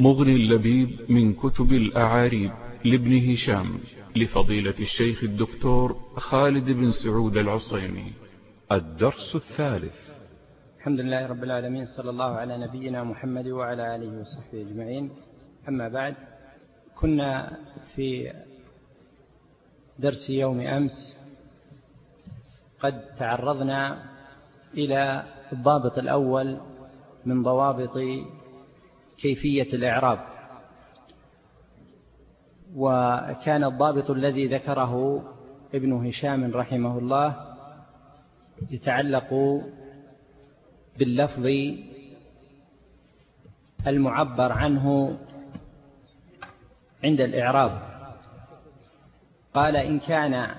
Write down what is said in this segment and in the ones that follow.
مغني اللبيب من كتب الأعاريب لابن هشام لفضيلة الشيخ الدكتور خالد بن سعود العصيمي. الدرس الثالث. الحمد لله رب العالمين صلى الله على نبينا محمد وعلى آله وصحبه أجمعين. أما بعد كنا في درس يوم أمس قد تعرضنا إلى الضابط الأول من ضوابط كيفية الإعراب. وكان الضابط الذي ذكره ابن هشام رحمه الله يتعلق باللفظ المعبر عنه عند الإعراب. قال إن كان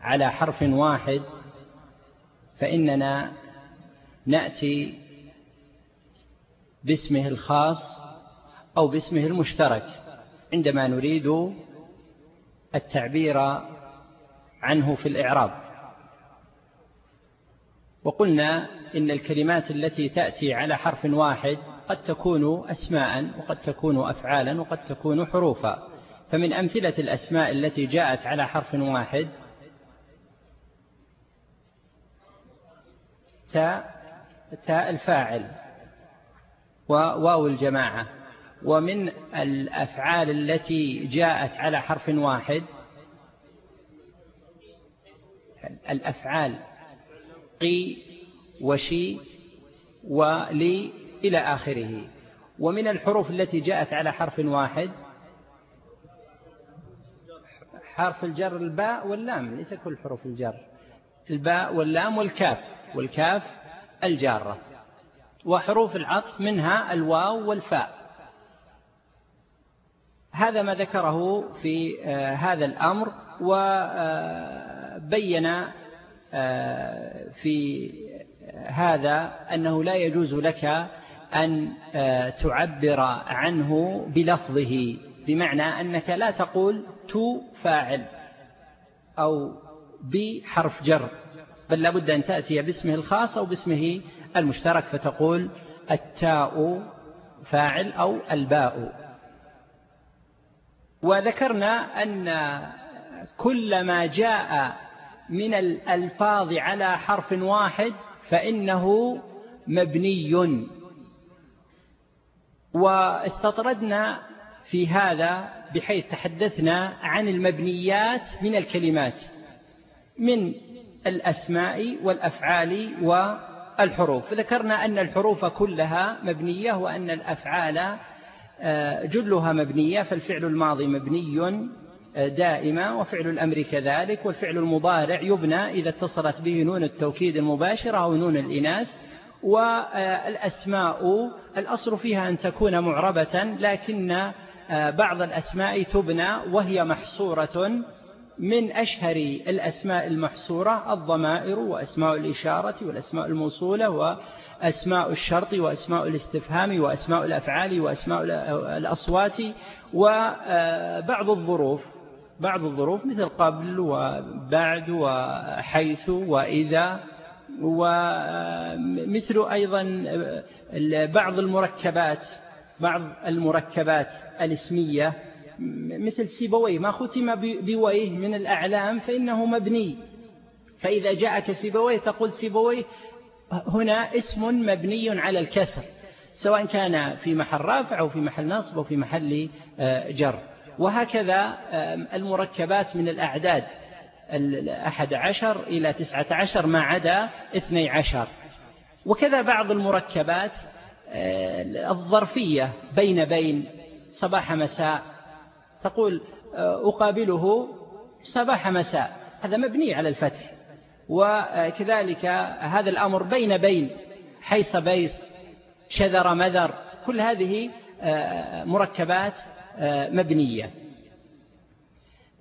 على حرف واحد فإننا نأتي باسمه الخاص أو باسمه المشترك عندما نريد التعبير عنه في الإعراب. وقلنا إن الكلمات التي تأتي على حرف واحد قد تكون أسماء وقد تكون أفعالا وقد تكون حروفا. فمن أمثلة الأسماء التي جاءت على حرف واحد تاء تاء الفاعل. وواو الجماعة. ومن الأفعال التي جاءت على حرف واحد الأفعال قي وشي ولي إلى آخره. ومن الحروف التي جاءت على حرف واحد حرف الجر الباء واللام ليس كل حروف الجر الباء واللام والكاف والكاف الجارة. وحروف العطف منها الواو والفاء. هذا ما ذكره في آه، هذا الأمر وبين آه، في هذا أنه لا يجوز لك أن آه، تعبر عنه بلفظه بمعنى أنك لا تقول تو فاعل أو بحرف جر بل لابد أن تأتي باسمه الخاص أو باسمه المشترك فتقول التاء فاعل أو الباء. وذكرنا أن كل ما جاء من الألفاظ على حرف واحد فإنه مبني. واستطردنا في هذا بحيث تحدثنا عن المبنيات من الكلمات من الأسماء والأفعال والحروف فذكرنا أن الحروف كلها مبنية وأن الأفعال آه، جلها مبنية فالفعل الماضي مبني آه، دائما وفعل الأمر كذلك والفعل المضارع يبنى إذا اتصلت به نون التوكيد المباشرة أو نون الإناث. والأسماء الأصل فيها أن تكون معربة لكن آه، بعض الأسماء تبنى وهي محصورة من أشهر الأسماء المحصورة الضمائر وأسماء الإشارة والأسماء الموصولة وأسماء الشرط وأسماء الاستفهام وأسماء الأفعال وأسماء الأصوات وبعض الظروف. بعض الظروف مثل قبل وبعد وحيث وإذا ومثل أيضا بعض المركبات بعض المركبات الاسمية مثل سيبويه ما ختم بويه من الأعلام فإنه مبني. فإذا جاءك سيبويه تقول سيبويه هنا اسم مبني على الكسر سواء كان في محل رافع أو في محل نصب أو في محل آه، جر. وهكذا المركبات من الأعداد الأحد عشر إلى تسعة عشر ما عدا اثني عشر. وكذا بعض المركبات آه، الظرفية بين بين صباح مساء تقول آه، أقابله صباح مساء. هذا مبني على الفتح. وكذلك هذا الأمر بين بين حيص بيس شذر مذر كل هذه آه، مركبات آه، مبنية.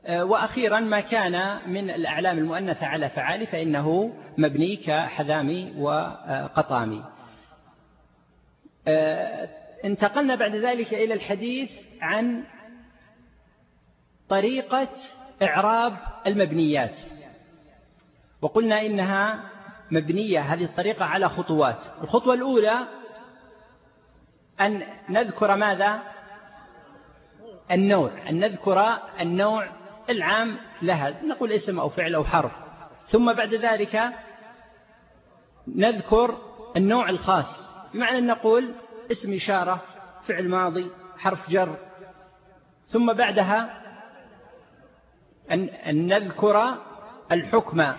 وأخيرا ما كان من الأعلام المؤنثة على فعال فإنه مبني كحذامي وقطامي. انتقلنا بعد ذلك إلى الحديث عن طريقة إعراب المبنيات. وقلنا إنها مبنية هذه الطريقة على خطوات. الخطوة الأولى أن نذكر ماذا؟ النوع أن نذكر النوع العام لها نقول اسم أو فعل أو حرف. ثم بعد ذلك نذكر النوع الخاص. بمعنى أن نقول اسم إشارة فعل ماضي حرف جر. ثم بعدها أن, أن نذكر الحكم.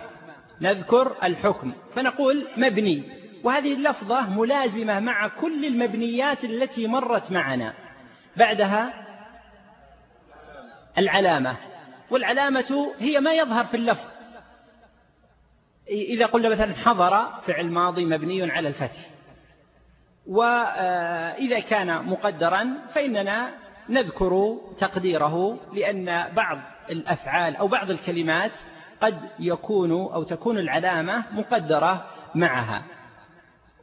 نذكر الحكم. فنقول مبني. وهذه اللفظة ملازمة مع كل المبنيات التي مرت معنا. بعدها العلامة. والعلامة هي ما يظهر في اللفظ. إذا قلنا مثلا حضر فعل ماضي مبني على الفتح. وإذا كان مقدرا فإننا نذكر تقديره لأن بعض الأفعال أو بعض الكلمات قد يكون أو تكون العلامة مقدرة معها.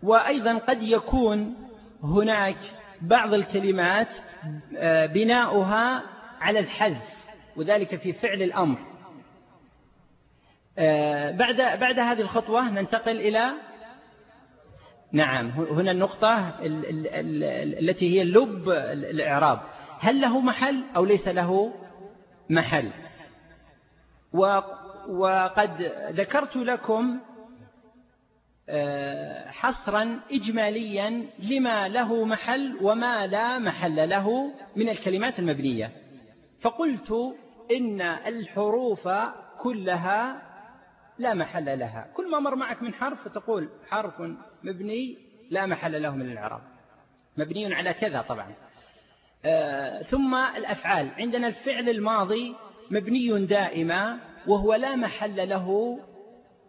وأيضا قد يكون هناك بعض الكلمات آه، بناؤها على الحذف وذلك في فعل الأمر. آه، بعد بعد هذه الخطوة ننتقل إلى نعم هنا النقطة التي هي لب الإعراب. هل له محل أو ليس له؟ محل. وقد ذكرت لكم آه، حصرا إجماليا لما له محل وما لا محل له من الكلمات المبنية. فقلت إن الحروف كلها لا محل لها. كل ما مر معك من حرف فتقول حرف مبني لا محل له من العرب مبني على كذا طبعا. ثم الأفعال. عندنا الفعل الماضي مبني دائما وهو لا محل له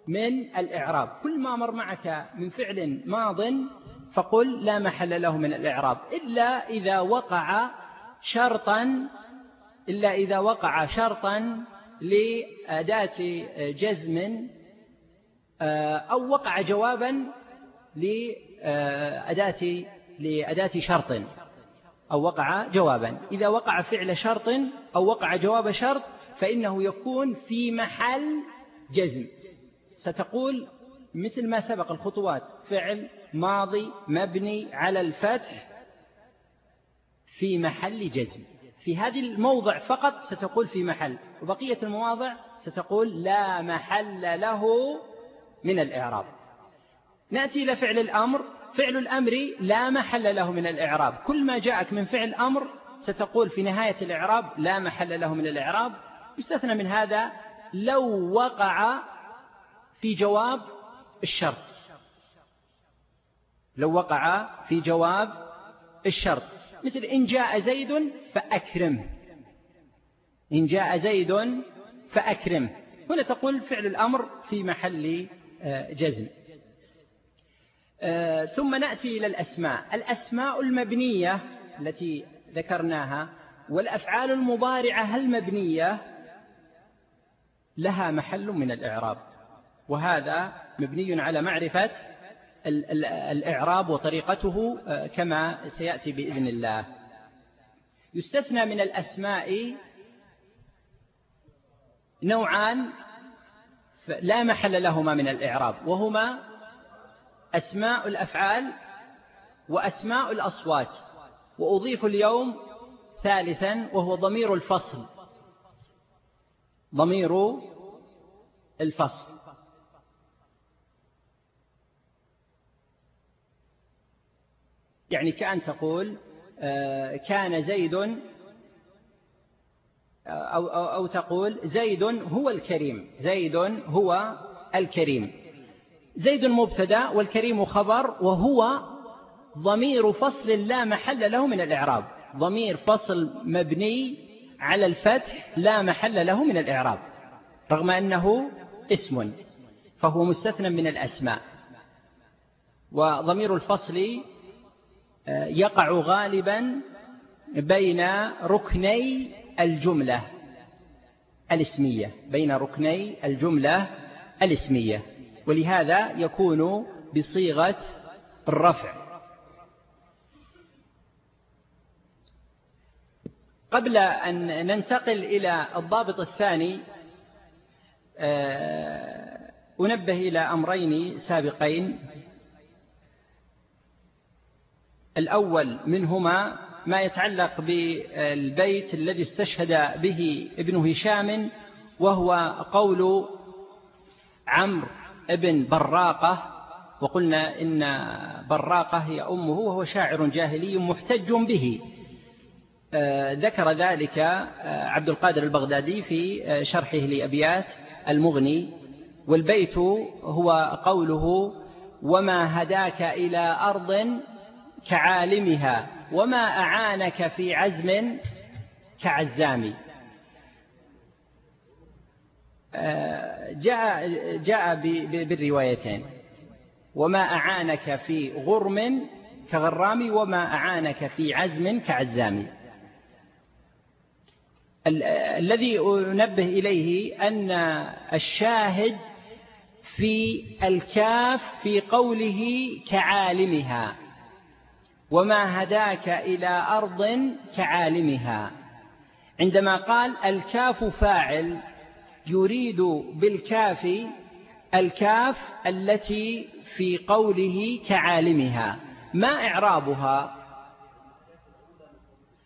من الإعراب. كل ما مر معك من فعل ماض فقل لا محل له من الإعراب. إلا إذا وقع شرطا إلا إذا وقع شرطا لأداة جزم آه، أو وقع جوابا لأداة لأداة شرط. أو وقع جوابا. إذا وقع فعل شرط أو وقع جواب شرط فإنه يكون في محل جزم. ستقول مثل ما سبق الخطوات فعل ماضي مبني على الفتح في محل جزم. في هذه الموضع فقط ستقول في محل وبقية المواضع ستقول لا محل له من الإعراب. نأتي إلى فعل الأمر. فعل الأمر لا محل له من الإعراب. كل ما جاءك من فعل أمر ستقول في نهاية الإعراب لا محل له من الإعراب. يستثنى من هذا لو وقع في جواب الشرط. لو وقع في جواب الشرط. مثل إن جاء زيد فأكرمه إن جاء زيد فأكرمه هنا تقول فعل الأمر في محل آه، جزم. ثم نأتي إلى الأسماء. الأسماء المبنية التي ذكرناها والأفعال المضارعة المبنية لها محل من الإعراب. وهذا مبني على معرفة الإعراب وطريقته آه، كما سيأتي بإذن الله. يستثنى من الأسماء نوعان لا محل لهما من الإعراب. وهما أسماء الأفعال وأسماء الأصوات. وأضيف اليوم ثالثا وهو ضمير الفصل. ضمير الفصل. يعني كأن تقول آه، كان زيد آه، أو, أو, أو تقول زيد هو الكريم. زيد هو الكريم. زيد مبتدا والكريم خبر وهو ضمير فصل لا محل له من الإعراب. ضمير فصل مبني على الفتح لا محل له من الإعراب رغم أنه اسم فهو مستثنى من الأسماء. وضمير الفصل يقع غالبا بين ركني الجملة الاسمية بين ركني الجملة الاسمية. ولهذا يكون بصيغة الرفع. قبل أن ننتقل إلى الضابط الثاني آه، أنبه إلى أمرين سابقين. الأول منهما ما يتعلق بالبيت الذي استشهد به ابن هشام وهو قول عمرو. ابن براقة وقلنا إن براقة هي أمه وهو شاعر جاهلي محتج به. آه، ذكر ذلك آه، عبد القادر البغدادي في آه، شرحه لأبيات المغني. والبيت هو قوله وما هداك إلى أرض كعالمها وما أعانك في عزم كعزام. جاء, جاء بالروايتين. وما أعانك في غرم كغرام وما أعانك في عزم كعزام. الذي أنبه إليه أن الشاهد في الكاف في قوله كعالمها. وما هداك إلى أرض كعالمها. عندما قال الكاف فاعل يريد بالكاف الكاف التي في قوله كعالمها. ما إعرابها؟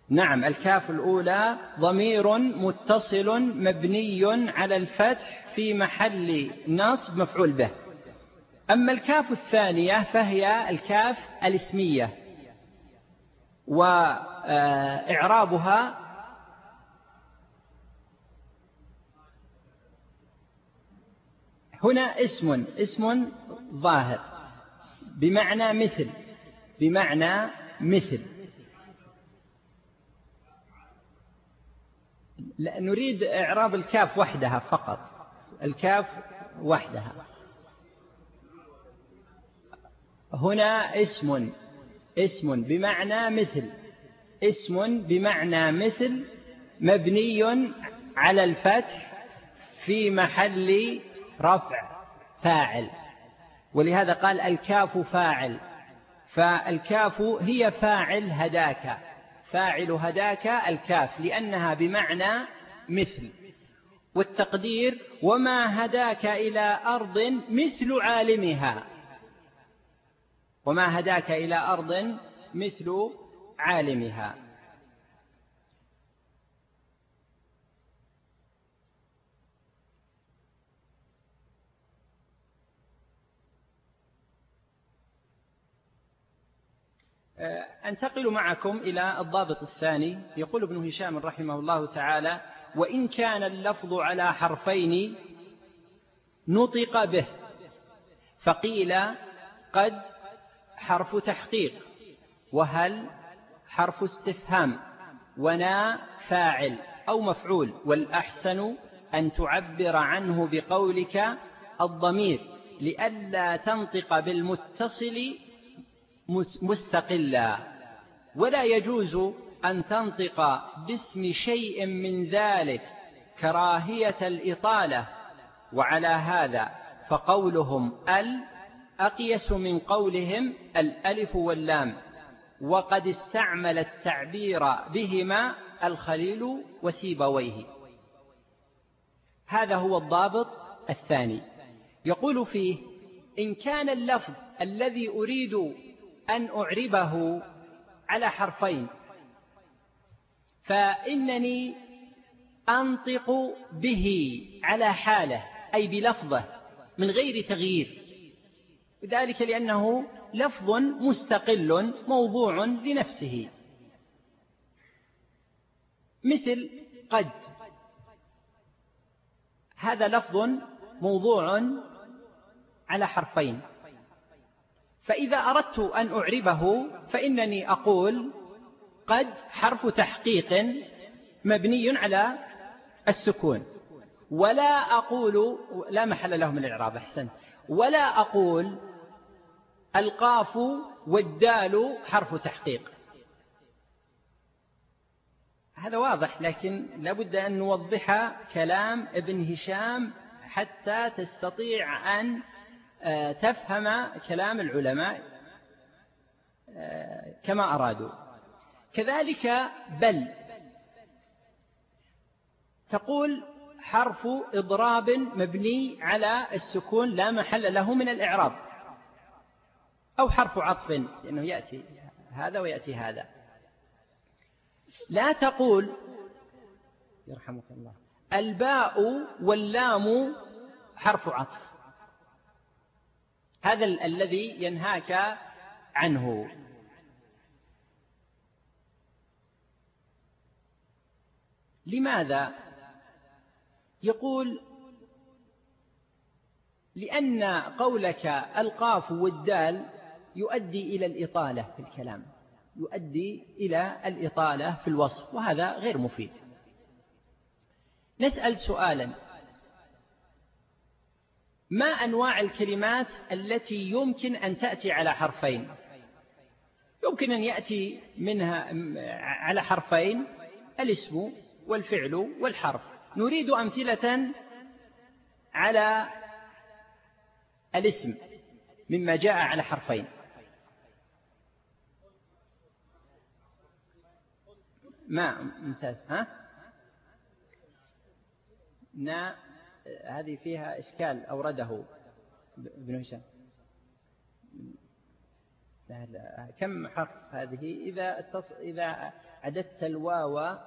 نعم الكاف الأولى ضمير متصل مبني على الفتح في محل نصب مفعول به. أما الكاف الثانية فهي الكاف الاسمية. وإعرابها هنا اسم اسم ظاهر. بمعنى مثل بمعنى مثل. نريد إعراب الكاف وحدها فقط. الكاف وحدها. هنا اسم اسم بمعنى مثل. اسم بمعنى مثل مبني على الفتح في محل رفع فاعل. ولهذا قال الكاف فاعل. فالكاف هي فاعل هداك. فاعل هداك الكاف لأنها بمعنى مثل. والتقدير وما هداك إلى أرض مثل عالمها. وما هداك إلى أرض مثل عالمها. أنتقل معكم إلى الضابط الثاني يقول ابن هشام رحمه الله تعالى وإن كان اللفظ على حرفين نطق به فقيل قد حرف تحقيق وهل حرف استفهام ونا فاعل أو مفعول والأحسن أن تعبر عنه بقولك الضمير لئلا تنطق بالمتصل مستقلا. ولا يجوز أن تنطق باسم شيء من ذلك كراهية الإطالة. وعلى هذا فقولهم ال أقيس من قولهم الألف واللام. وقد استعمل التعبير بهما الخليل وسيبويه. هذا هو الضابط الثاني. يقول فيه إن كان اللفظ الذي أريد أن أعربه على حرفين. فإنني أنطق به على حالة أي بلفظة من غير تغيير. ذلك لأنه لفظ مستقل موضوع لنفسه. مثل قد. هذا لفظ موضوع على حرفين. فإذا أردت أن أعربه فإنني أقول قد حرف تحقيق مبني على السكون. ولا أقول لا محل له من الإعراب أحسن ولا أقول القاف والدال حرف تحقيق. هذا واضح لكن لابد أن نوضح كلام ابن هشام حتى تستطيع أن تفهم كلام العلماء آه، كما أرادوا. كذلك بل تقول حرف إضراب مبني على السكون لا محل له من الإعراب أو حرف عطف لأنه يأتي هذا ويأتي هذا. لا تقول يرحمك الله الباء واللام حرف عطف. هذا الذي ينهاك عنه. لماذا؟ يقول لأن قولك القاف والدال يؤدي إلى الإطالة في الكلام يؤدي إلى الإطالة في الوصف وهذا غير مفيد. نسأل سؤالا ما أنواع الكلمات التي يمكن أن تأتي على حرفين؟ يمكن أن يأتي منها على حرفين الاسم والفعل والحرف. نريد أمثلة على الاسم مما جاء على حرفين. ما ممتاز ها؟ نا هذه فيها إشكال أورده ابن هشام. كم حرف هذه؟ إذا إذا عددت الواو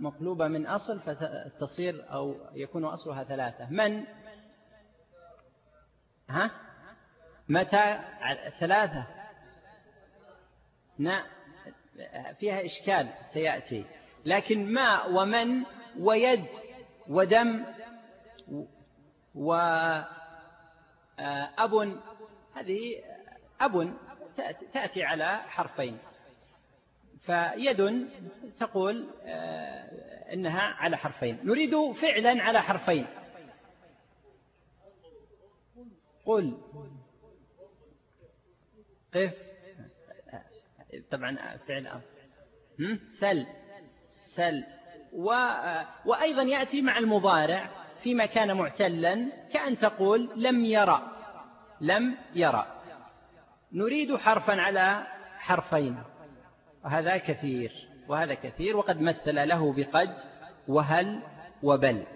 مقلوبة من أصل فتصير أو يكون أصلها ثلاثة. من؟ ها؟ متى؟ ثلاثة. نا فيها إشكال سيأتي. لكن ما ومن؟ ويد. ودم. وأب هذه أب تأتي على حرفين. فيد تقول آه، إنها على حرفين. نريد فعلا على حرفين. قل. قف. طبعا فعل أمر سل. سل. و وأيضا يأتي مع المضارع. فيما كان معتلا كأن تقول لم يرى. لم يرى. نريد حرفا على حرفين. وهذا كثير. وهذا كثير. وقد مثل له بقد وهل وبل.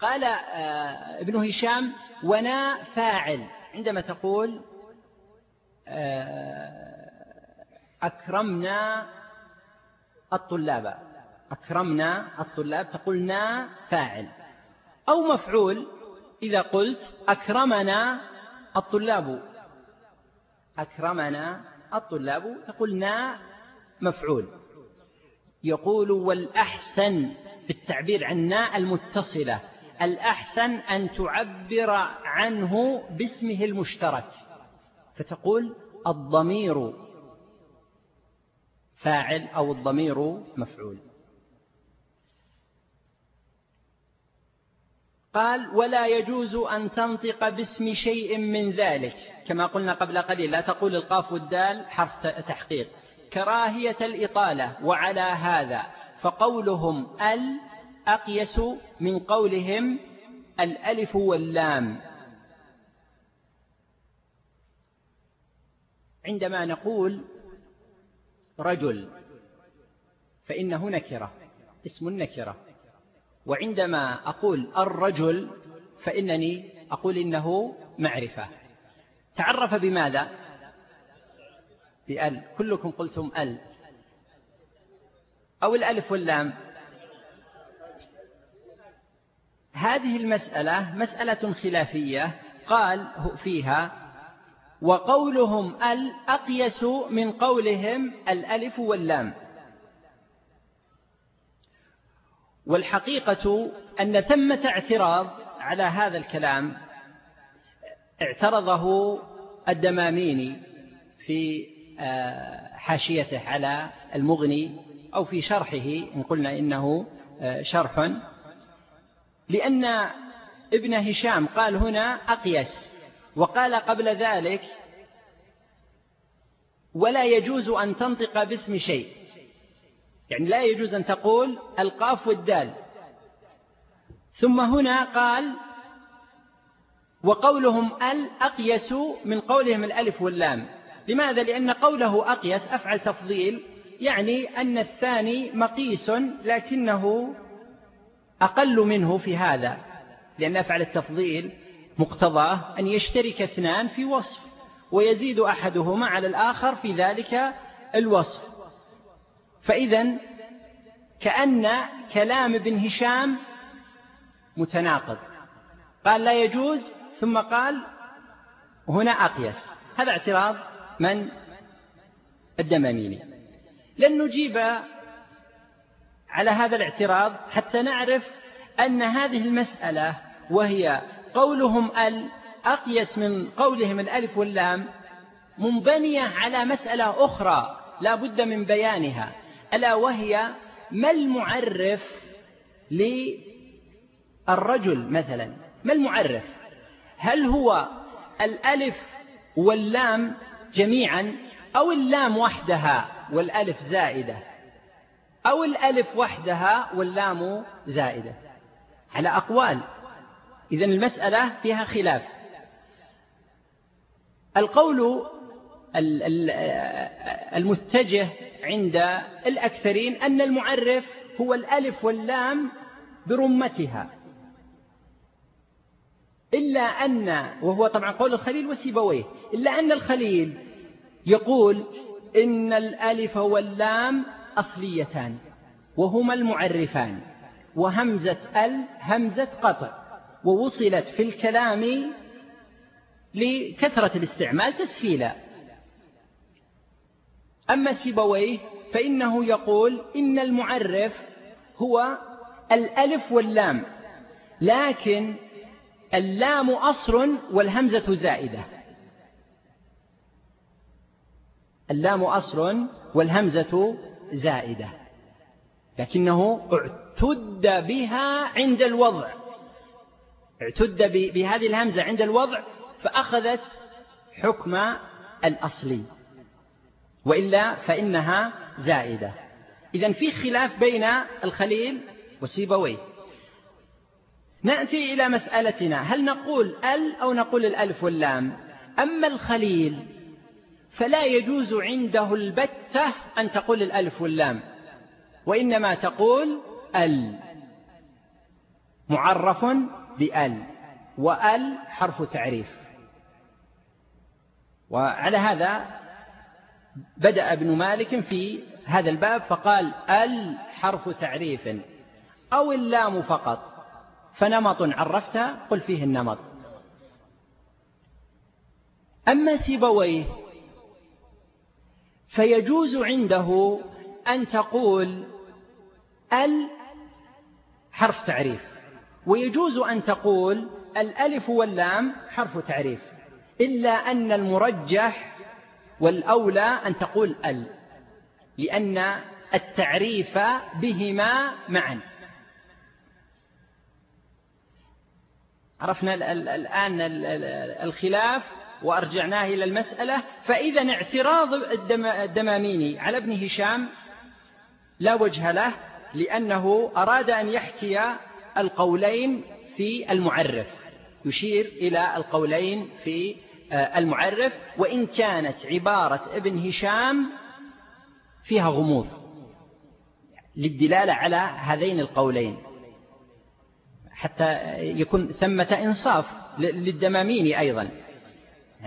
قال آه، ابن هشام ونا فاعل. عندما تقول آه، أكرمنا الطلاب. أكرمنا الطلاب. تقول نا فاعل. أو مفعول إذا قلت أكرمنا الطلاب. أكرمنا الطلاب تقول نا مفعول. يقول والأحسن بالتعبير عن نا المتصلة الأحسن أن تعبر عنه باسمه المشترك. فتقول الضمير فاعل أو الضمير مفعول. قال ولا يجوز أن تنطق باسم شيء من ذلك. كما قلنا قبل قليل لا تقول القاف والدال حرف تحقيق. كراهية الإطالة وعلى هذا فقولهم ال أقيس من قولهم الألف واللام. عندما نقول رجل فإنه نكرة اسم النكرة وعندما أقول الرجل فإنني أقول إنه معرفة. تعرف بماذا؟ بأل. كلكم قلتم أل. أو الألف واللام. هذه المسألة مسألة خلافية. قال فيها وقولهم أل أقيس من قولهم الألف واللام. والحقيقة أن ثمة اعتراض على هذا الكلام اعترضه الدماميني في آه، حاشيته على المغني أو في شرحه إن قلنا إنه آه، شرح. لأن ابن هشام قال هنا أقيس وقال قبل ذلك ولا يجوز أن تنطق باسم شيء. يعني لا يجوز أن تقول القاف والدال. ثم هنا قال وقولهم ال أقيس من قولهم الألف واللام. لماذا؟ لأن قوله أقيس أفعل تفضيل يعني أن الثاني مقيس لكنه أقل منه في هذا. لأن أفعل التفضيل مقتضاه أن يشترك اثنان في وصف ويزيد أحدهما على الآخر في ذلك الوصف. فإذا كأن كلام ابن هشام متناقض. قال لا يجوز ثم قال هنا أقيس هذا اعتراض من؟ الدماميني. لن نجيب على هذا الاعتراض حتى نعرف أن هذه المسألة وهي قولهم ال أقيس من قولهم الألف واللام منبنية على مسألة أخرى لا بد من بيانها. ألا وهي ما المعرف للرجل مثلا؟ ما المعرف؟ هل هو الألف واللام جميعا أو اللام وحدها والألف زائدة؟ أو الألف وحدها واللام زائدة؟ على أقوال. إذن المسألة فيها خلاف. القول المتجه عند الأكثرين أن المعرف هو الألف واللام برمتها. إلا أن وهو طبعا قول الخليل وسيبويه إلا أن الخليل يقول إن الألف واللام أصليتان وهما المعرفان وهمزة ال همزة قطع ووصلت في الكلام لكثرة الاستعمال تسهيلا. أما سيبويه فإنه يقول إن المعرف هو الألف واللام لكن اللام أصر والهمزة زائدة. اللام أصر والهمزة زائدة لكنه اعتد بها عند الوضع. اعتد بهذه الهمزة عند الوضع فأخذت حكم الأصلي. وإلا فإنها زائدة. إذا في خلاف بين الخليل وسيبويه نأتي إلى مسألتنا. هل نقول ال أو نقول الألف واللام؟ أما الخليل فلا يجوز عنده البتة أن تقول الألف واللام وإنما تقول ال. معرف بأل وأل حرف تعريف. وعلى هذا بدأ ابن مالك في هذا الباب فقال ال حرف تعريف أو اللام فقط فنمط عرفتها قل فيه النمط. أما سيبويه فيجوز عنده أن تقول ال حرف تعريف ويجوز أن تقول الألف واللام حرف تعريف إلا أن المرجح والأولى أن تقول ال لأن التعريف بهما معا. عرفنا الآن الخلاف وأرجعناه إلى المسألة. فإذا اعتراض الدماميني على ابن هشام لا وجه له لأنه أراد أن يحكي القولين في المعرف. يشير إلى القولين في المعرف وإن كانت عبارة ابن هشام فيها غموض. للدلالة على هذين القولين. حتى يكون ثمة إنصاف للدمامين أيضا.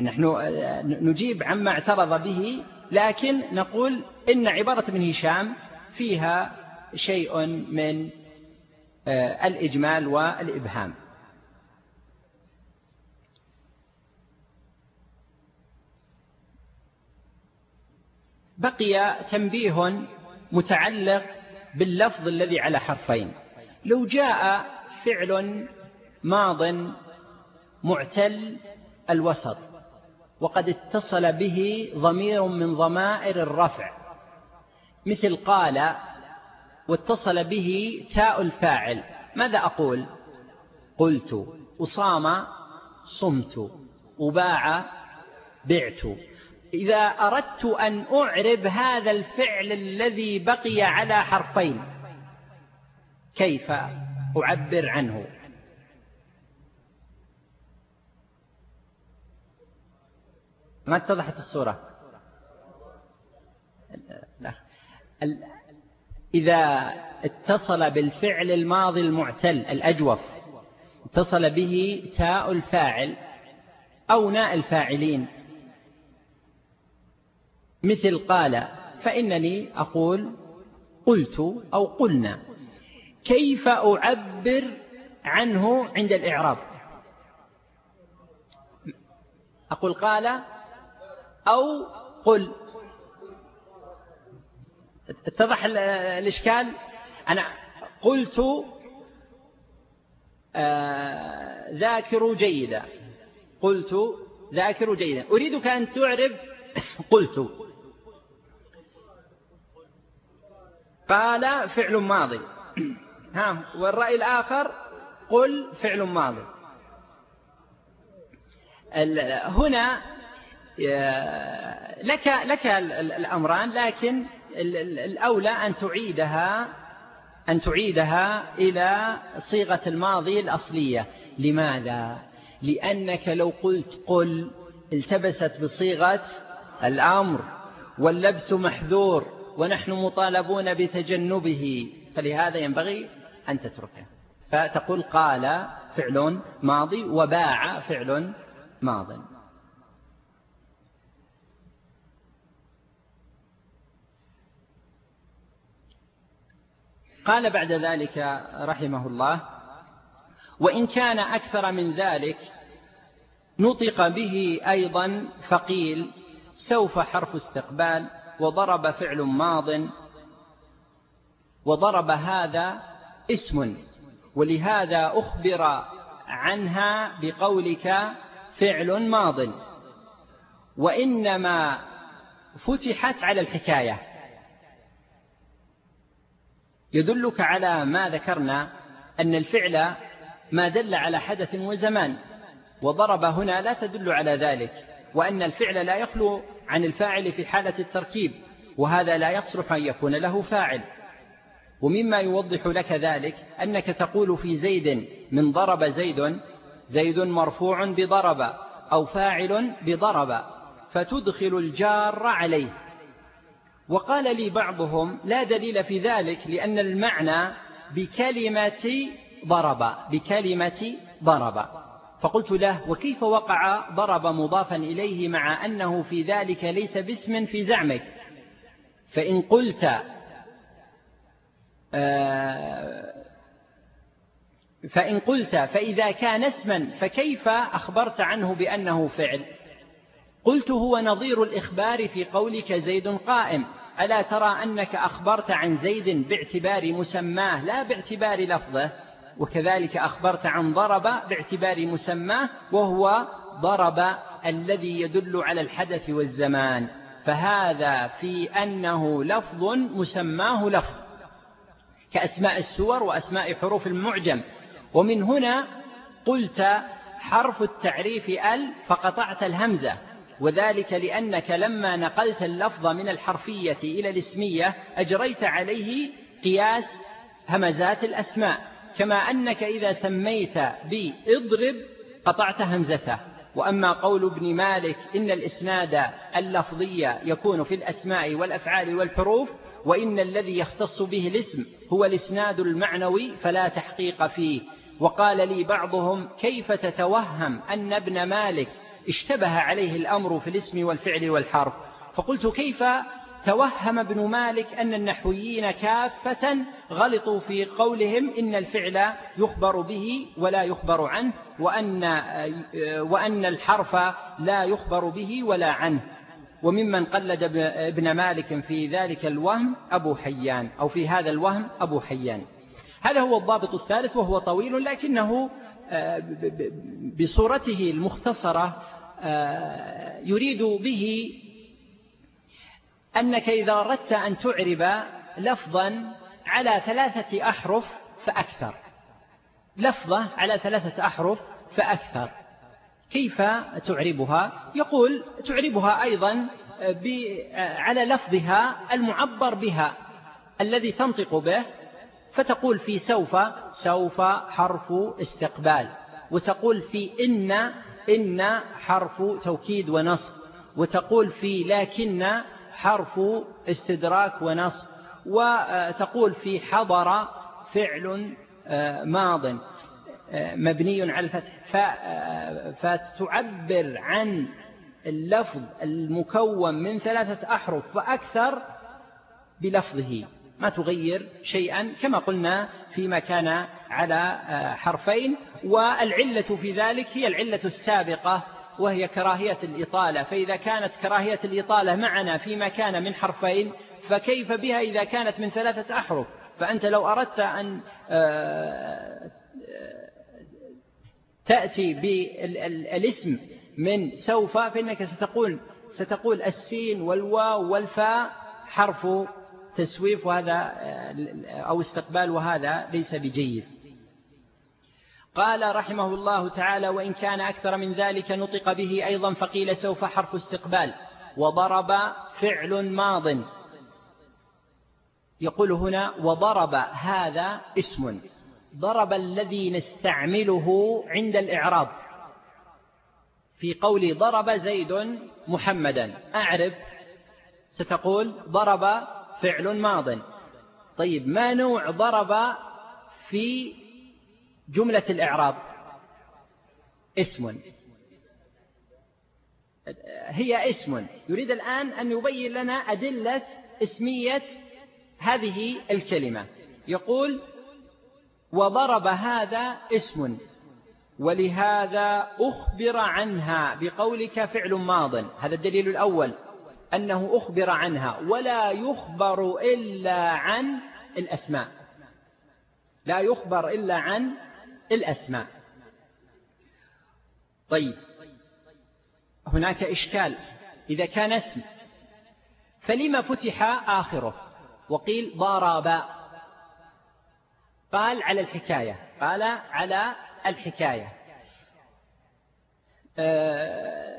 نحن آه، نجيب عما اعترض به لكن نقول إن عبارة ابن هشام فيها شيء من آه، الإجمال والإبهام. بقي تنبيه متعلق باللفظ الذي على حرفين. لو جاء فعل ماض معتل الوسط وقد اتصل به ضمير من ضمائر الرفع مثل قال واتصل به تاء الفاعل. ماذا أقول؟ قلت أصام صمت أباع بعت. إذا أردت أن أعرب هذا الفعل الذي بقي على حرفين كيف أعبر عنه؟ ما اتضحت الصورة؟ لا. إذا اتصل بالفعل الماضي المعتل الأجوف اتصل به تاء الفاعل أو ناء الفاعلين مثل قال فإنني أقول قلت أو قلنا. كيف أعبر عنه عند الإعراب؟ أقول قال أو قل. اتضح الإشكال؟ أنا قلت آه، ذاكر جيدا. قلت ذاكر جيدا. أريدك أن تعرب قلت. قال فعل ماضي. ها والرأي الآخر قل فعل ماضي. هنا لك لك الأمران لكن الأولى أن تعيدها أن تعيدها إلى صيغة الماضي الأصلية. لماذا؟ لأنك لو قلت قل التبست بصيغة الأمر واللبس محذور ونحن مطالبون بتجنبه فلهذا ينبغي أن تتركه. فتقول قال فعل ماضي وباع فعل ماض. قال بعد ذلك رحمه الله وإن كان أكثر من ذلك نطق به أيضا فقيل سوف حرف استقبال؟ وضرب فعل ماض وضرب هذا اسم ولهذا أخبر عنها بقولك فعل ماض. وإنما فتحت على الحكاية. يدلك على ما ذكرنا أن الفعل ما دل على حدث وزمان وضرب هنا لا تدل على ذلك وأن الفعل لا يخلو عن الفاعل في حالة التركيب وهذا لا يصلح أن يكون له فاعل. ومما يوضح لك ذلك أنك تقول في زيد من ضرب زيد زيد مرفوع بضرب أو فاعل بضرب فتدخل الجار عليه. وقال لي بعضهم لا دليل في ذلك لأن المعنى بكلمة ضرب بكلمة ضرب. فقلت له وكيف وقع ضرب مضافا إليه مع أنه في ذلك ليس باسم في زعمك فإن قلت آه، فإن قلت فإذا كان اسما فكيف أخبرت عنه بأنه فعل؟ قلت هو نظير الإخبار في قولك زيد قائم. ألا ترى أنك أخبرت عن زيد باعتبار مسماه لا باعتبار لفظه؟ وكذلك أخبرت عن ضرب باعتبار مسماه وهو ضرب الذي يدل على الحدث والزمان فهذا في أنه لفظ مسماه لفظ كأسماء السور وأسماء حروف المعجم. ومن هنا قلت حرف التعريف ال فقطعت الهمزة وذلك لأنك لما نقلت اللفظ من الحرفية إلى الاسمية أجريت عليه قياس همزات الأسماء. كما أنك إذا سميت بإضرب قطعت همزته. وأما قول ابن مالك إن الإسناد اللفظي يكون في الأسماء والأفعال والحروف وإن الذي يختص به الاسم هو الإسناد المعنوي فلا تحقيق فيه. وقال لي بعضهم كيف تتوهم أن ابن مالك اشتبه عليه الأمر في الاسم والفعل والحرف؟ فقلت كيف توهم ابن مالك أن النحويين كافة غلطوا في قولهم إن الفعل يخبر به ولا يخبر عنه وأن, وأن الحرف لا يخبر به ولا عنه. وممن قلد ابن مالك في ذلك الوهم أبو حيان أو في هذا الوهم أبو حيان. هذا هو الضابط الثالث وهو طويل لكنه آه، بصورته المختصرة آه، يريد به أنك إذا أردت أن تعرب لفظا على ثلاثة أحرف فأكثر. لفظة على ثلاثة أحرف فأكثر. كيف تعربها؟ يقول تعربها أيضا على لفظها المعبر بها الذي تنطق به فتقول في سوف سوف حرف استقبال وتقول في إن إن حرف توكيد ونصب وتقول في لكن حرف استدراك ونصب وتقول في حضر فعل آه، ماض آه، مبني على الفتح. آه، فتعبر عن اللفظ المكون من ثلاثة أحرف فأكثر بلفظه. ما تغير شيئا كما قلنا فيما كان على حرفين والعلة في ذلك هي العلة السابقة وهي كراهية الإطالة فإذا كانت كراهية الإطالة معنا فيما كان من حرفين فكيف بها إذا كانت من ثلاثة أحرف؟ فأنت لو أردت أن آه، تأتي بالاسم من سوف فإنك ستقول ستقول السين والواو والفاء حرف تسويف وهذا أو استقبال وهذا ليس بجيد. قال رحمه الله تعالى وإن كان أكثر من ذلك نطق به أيضا فقيل سوف حرف استقبال. وضرب فعل ماض. يقول هنا وضرب هذا اسم. ضرب الذي نستعمله عند الإعراب. في قولي ضرب زيد محمدا. أعرب. ستقول ضرب فعل ماض. طيب ما نوع ضرب في جملة الإعراب. اسم. هي اسم. يريد الآن أن يبين لنا أدلة اسمية هذه الكلمة. يقول وضرب هذا اسم ولهذا أخبر عنها بقولك فعل ماض. هذا الدليل الأول أنه أخبر عنها ولا يخبر إلا عن الأسماء. لا يخبر إلا عن الأسماء. طيب. هناك إشكال. إذا كان اسم فلما فتح آخره؟ وقيل ضرب. قال على الحكاية. قال على الحكاية. آه،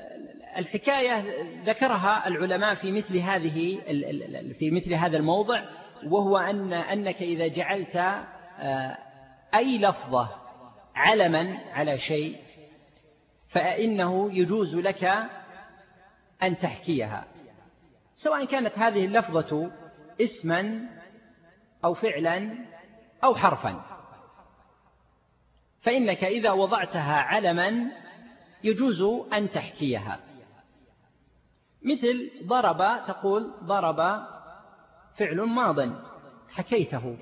الحكاية ذكرها العلماء في مثل هذه في مثل هذا الموضع وهو أن أنك إذا جعلت آه، أي لفظة علما على شيء فإنه يجوز لك أن تحكيها. سواء كانت هذه اللفظة اسما أو فعلا أو حرفا. فإنك إذا وضعتها علما يجوز أن تحكيها. مثل ضرب تقول ضرب فعل ماض حكيته.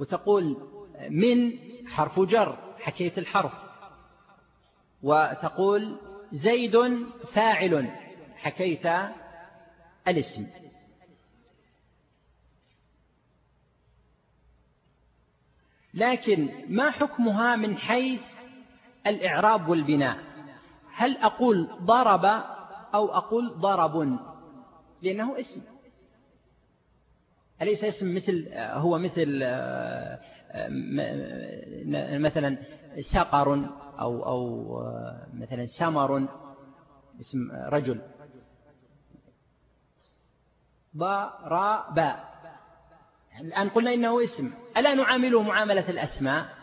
وتقول من حرف جر حكيت الحرف. وتقول زيد فاعل حكيت الاسم. لكن ما حكمها من حيث الإعراب والبناء؟ هل أقول ضرب أو أقول ضرب؟ لأنه اسم. أليس اسم مثل هو مثل مثلا سقر أو أو مثلا سمر اسم رجل. ضرب الآن قلنا إنه اسم. ألا نعامله معاملة الأسماء؟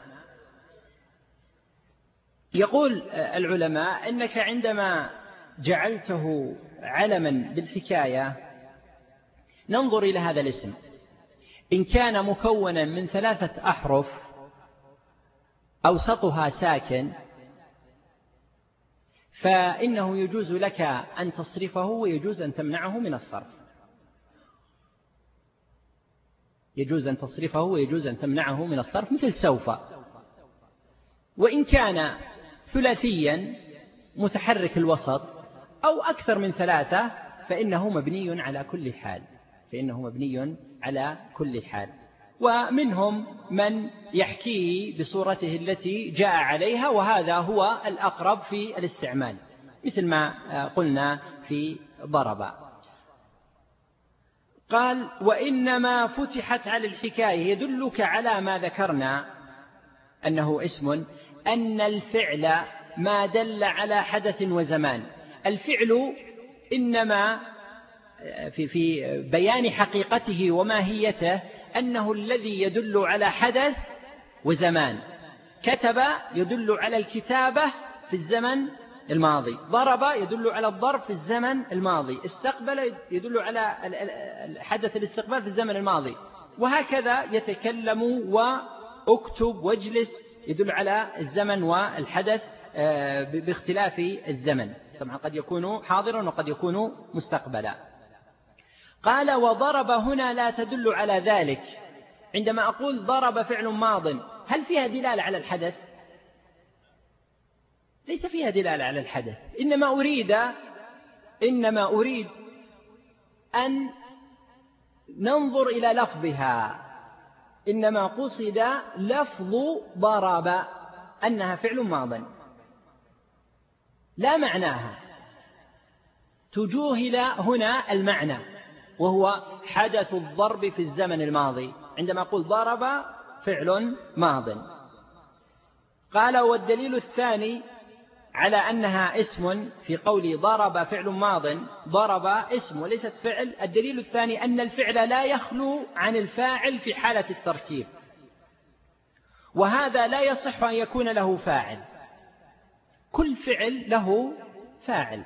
يقول العلماء إنك عندما جعلته علما بالحكاية ننظر إلى هذا الاسم. إن كان مكونا من ثلاثة أحرف أوسطها ساكن فإنه يجوز لك أن تصرفه ويجوز أن تمنعه من الصرف. يجوز أن تصرفه ويجوز أن تمنعه من الصرف مثل سوف. وإن كان ثلاثيا متحرك الوسط أو أكثر من ثلاثة فإنه مبني على كل حال. فإنه مبني على كل حال. ومنهم من يحكيه بصورته التي جاء عليها وهذا هو الأقرب في الاستعمال مثل ما قلنا في ضرب. قال وإنما فتحت على الحكاية يدلك على ما ذكرنا أنه اسم أن الفعل ما دل على حدث وزمان. الفعل إنما في في بيان حقيقته وماهيته أنه الذي يدل على حدث وزمان. كتب يدل على الكتابة في الزمن الماضي. ضرب يدل على الضرب في الزمن الماضي. استقبل يدل على حدث الاستقبال في الزمن الماضي. وهكذا يتكلم وأكتب واجلس يدل على الزمن والحدث آه، باختلاف الزمن. طبعا قد يكون حاضرا وقد يكون مستقبلا. قال وضرب هنا لا تدل على ذلك. عندما أقول ضرب فعل ماض هل فيها دلالة على الحدث؟ ليس فيها دلالة على الحدث. إنما أريد إنما أريد أن ننظر إلى لفظها. إنما قصد لفظ ضرب أنها فعل ماض. لا معناها. تجوهل هنا المعنى. وهو حدث الضرب في الزمن الماضي. عندما أقول ضرب فعل ماض. قال والدليل الثاني على أنها اسم في قولي ضرب فعل ماض. ضرب اسم وليست فعل. الدليل الثاني أن الفعل لا يخلو عن الفاعل في حالة التركيب وهذا لا يصح أن يكون له فاعل. كل فعل له فاعل.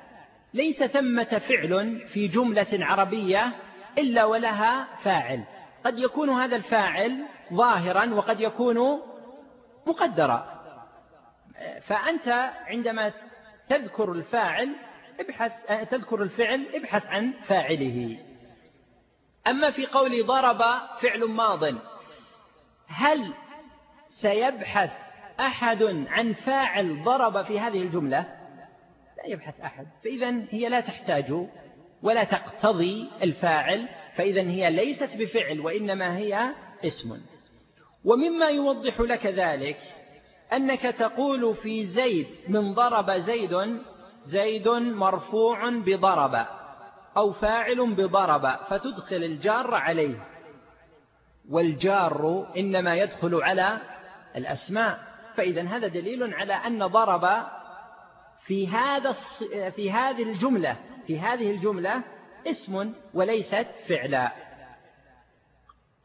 ليس ثمة فعل في جملة عربية إلا ولها فاعل. قد يكون هذا الفاعل ظاهرا وقد يكون مقدرا. فأنت عندما تذكر الفاعل ابحث تذكر الفعل ابحث عن فاعله. أما في قول ضرب فعل ماض هل سيبحث أحد عن فاعل ضرب في هذه الجملة؟ لا يبحث أحد. فإذا هي لا تحتاج ولا تقتضي الفاعل فإذا هي ليست بفعل وإنما هي اسم. ومما يوضح لك ذلك أنك تقول في زيد من ضرب زيد زيد مرفوع بضرب أو فاعل بضرب فتدخل الجار عليه. والجار إنما يدخل على الأسماء. فإذا هذا دليل على أن ضرب في هذا في هذه الجملة في هذه الجملة اسم وليست فعلا.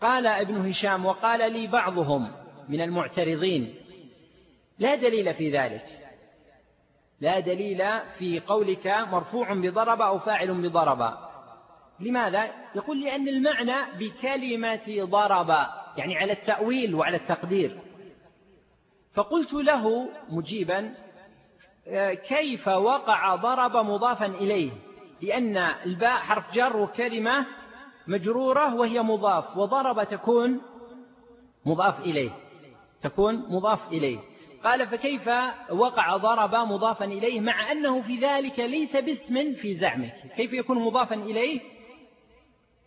قال ابن هشام وقال لي بعضهم من المعترضين. لا دليل في ذلك. لا دليل في قولك مرفوع بضرب أو فاعل بضرب. لماذا؟ يقول لأن المعنى بكلمة ضرب يعني على التأويل وعلى التقدير. فقلت له مجيبا كيف وقع ضرب مضافا إليه؟ لأن الباء حرف جر وكلمة مجرورة وهي مضاف وضرب تكون مضاف إليه. تكون مضاف إليه. قال فكيف وقع ضرب مضافا إليه؟ مع أنه في ذلك ليس باسم في زعمك. كيف يكون مضافا إليه؟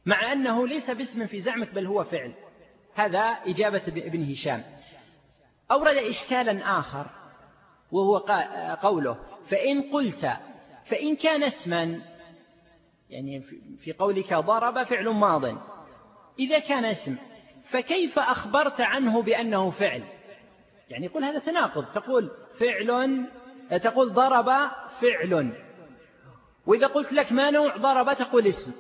مع أنه ليس باسم في زعمك بل هو فعل. هذا إجابة ابن هشام. أورد إشكالا آخر. وهو قوله. فإن قلت فإن كان اسما يعني في قولك ضرب فعل ماض. إذا كان اسم فكيف أخبرت عنه بأنه فعل؟ يعني يقول هذا تناقض. تقول فعل تقول ضرب فعل. وإذا قلت لك ما نوع ضرب تقول اسم.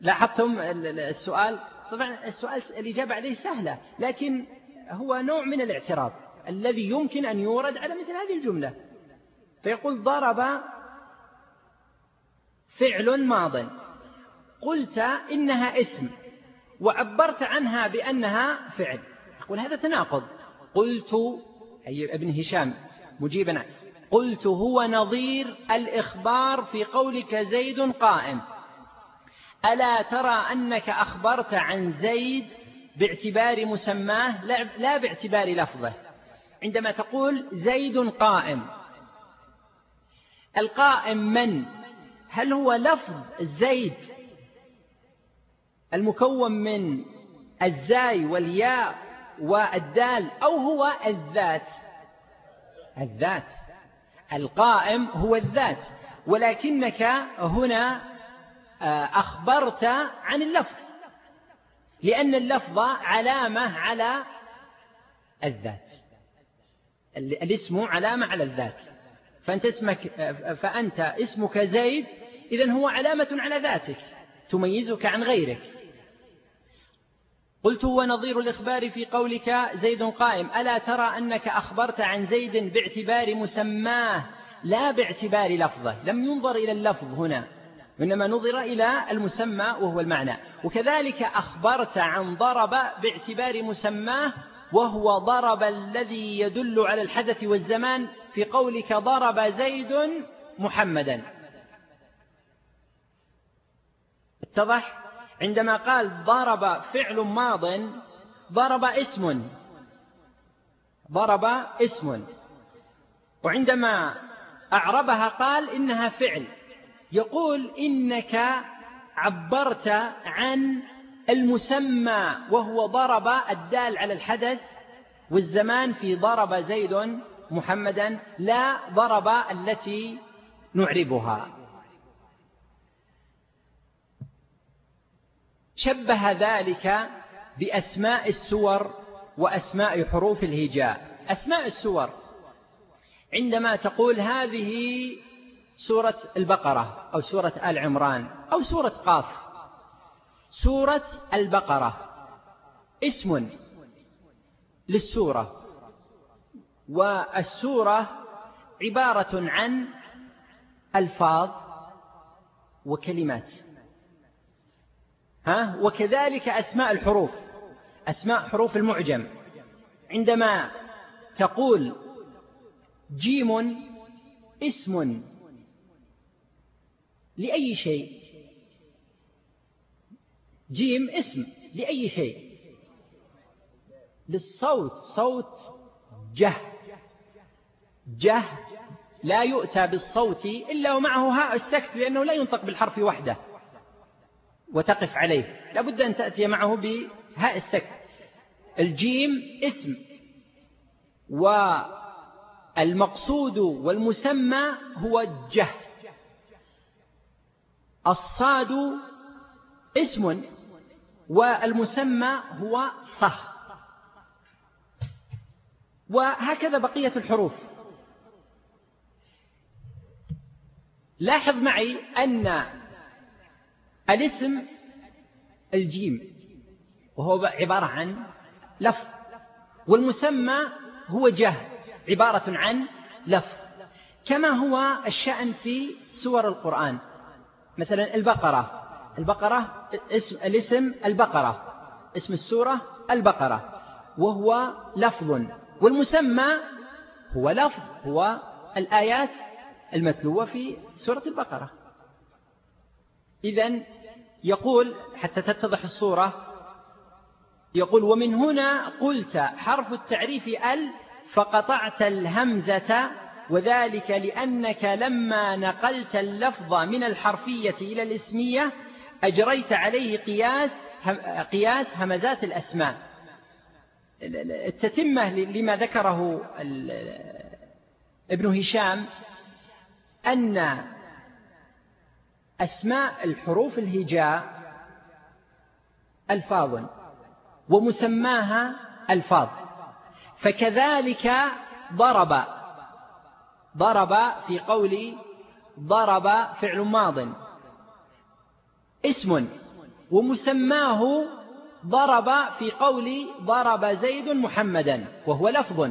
لاحظتم السؤال؟ طبعا السؤال الإجابة عليه سهلة لكن هو نوع من الاعتراض. الذي يمكن أن يورد على مثل هذه الجملة. فيقول ضرب فعل ماض. قلت إنها اسم وعبرت عنها بأنها فعل. يقول هذا تناقض. قلت أي ابن هشام مجيبا. قلت هو نظير الإخبار في قولك زيد قائم. ألا ترى أنك أخبرت عن زيد باعتبار مسماه؟ لا باعتبار لفظه. عندما تقول زيد قائم. القائم من؟ هل هو لفظ زيد المكون من الزاي والياء والدال أو هو الذات؟ الذات. القائم هو الذات. ولكنك هنا آه، أخبرت عن اللفظ. لأن اللفظ علامة على الذات. الاسم علامة على الذات. فأنت اسمك فأنت اسمك زيد إذن هو علامة على ذاتك تميزك عن غيرك. قلت هو نظير الإخبار في قولك زيد قائم ألا ترى أنك أخبرت عن زيد باعتبار مسماه لا باعتبار لفظه. لم ينظر إلى اللفظ هنا وإنما نظر إلى المسمى وهو المعنى. وكذلك أخبرت عن ضرب باعتبار مسماه وهو ضرب الذي يدل على الحدث والزمان في قولك ضرب زيد محمدا. اتضح؟ عندما قال ضرب فعل ماض ضرب اسم. ضرب اسم. وعندما أعربها قال إنها فعل. يقول إنك عبرت عن المسمى وهو ضرب الدال على الحدث والزمان في ضرب زيد محمدا لا ضرب التي نعربها. شبه ذلك بأسماء السور وأسماء حروف الهجاء. أسماء السور عندما تقول هذه سورة البقرة أو سورة آل عمران أو سورة قاف سورة البقرة. اسم للسورة. والسورة عبارة عن ألفاظ وكلمات. ها؟ وكذلك أسماء الحروف. أسماء حروف المعجم. عندما تقول جيم اسم لأي شيء. جيم اسم لأي شيء. للصوت صوت جه. جه لا يؤتى بالصوت إلا ومعه هاء السكت لأنه لا ينطق بالحرف وحده. وتقف عليه. لابد أن تأتي معه بهاء السكت. الجيم اسم. والمقصود والمسمى هو جه. الصاد اسم. والمسمى هو صه. وهكذا بقية الحروف. لاحظ معي أن الاسم الجيم وهو عبارة عن لفظ والمسمى هو جه عبارة عن لفظ كما هو الشأن في سور القرآن. مثلا البقرة. البقرة اسم الاسم البقرة اسم السورة البقرة وهو لفظ والمسمى هو لفظ هو الآيات المتلوة في سورة البقرة. إذا يقول حتى تتضح الصورة يقول ومن هنا قلت حرف التعريف ال فقطعت الهمزة وذلك لأنك لما نقلت اللفظ من الحرفية إلى الاسمية أجريت عليه قياس قياس همزات الأسماء. التتمة لما ذكره ابن هشام أن أسماء الحروف الهجاء ألفاظ ومسماها ألفاظ. فكذلك ضرب ضرب في قول ضرب فعل ماض. اسم ومسماه ضرب في قول ضرب زيد محمدا وهو لفظ.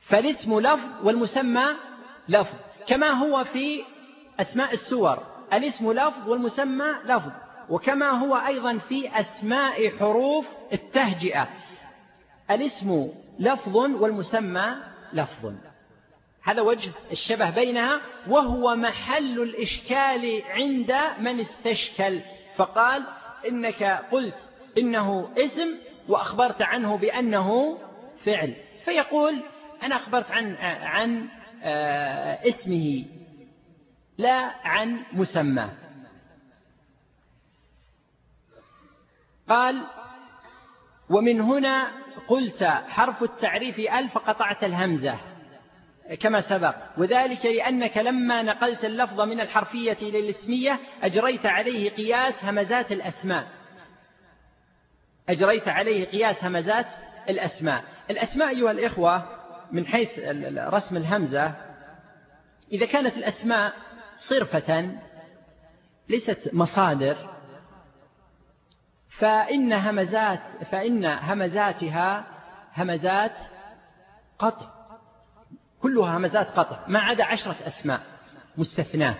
فالاسم لفظ والمسمى لفظ كما هو في أسماء السور. الاسم لفظ والمسمى لفظ وكما هو أيضا في أسماء حروف التهجئة. الاسم لفظ والمسمى لفظ. هذا وجه الشبه بينها وهو محل الإشكال عند من استشكل. فقال إنك قلت إنه اسم وأخبرت عنه بأنه فعل. فيقول أنا أخبرت عن عن آه، اسمه لا عن مسماه قال ومن هنا قلت حرف التعريف أل فقطعت الهمزة. كما سبق. وذلك لأنك لما نقلت اللفظ من الحرفية إلى الاسمية أجريت عليه قياس همزات الأسماء. أجريت عليه قياس همزات الأسماء. الأسماء أيها الإخوة من حيث رسم الهمزة إذا كانت الأسماء صرفة ليست مصادر فإن همزات فإن همزاتها همزات قطع. كلها همزات قطع ما عدا عشرة أسماء مستثناة.